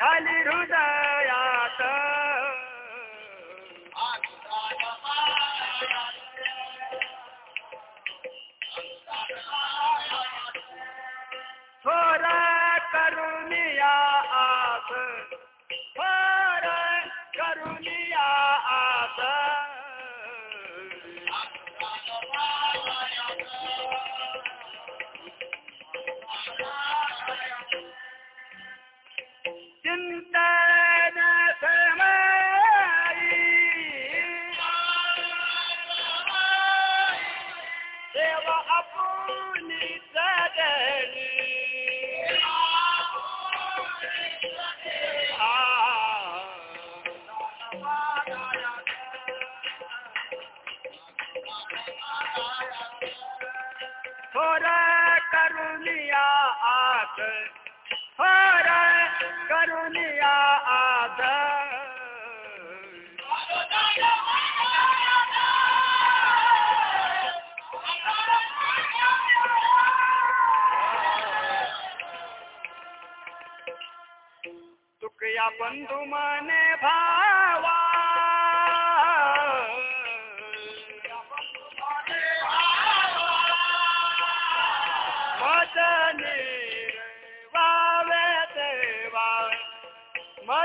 খালি রোজা और कर लिया आद और कर लिया आद तुकया बंधु मने भावा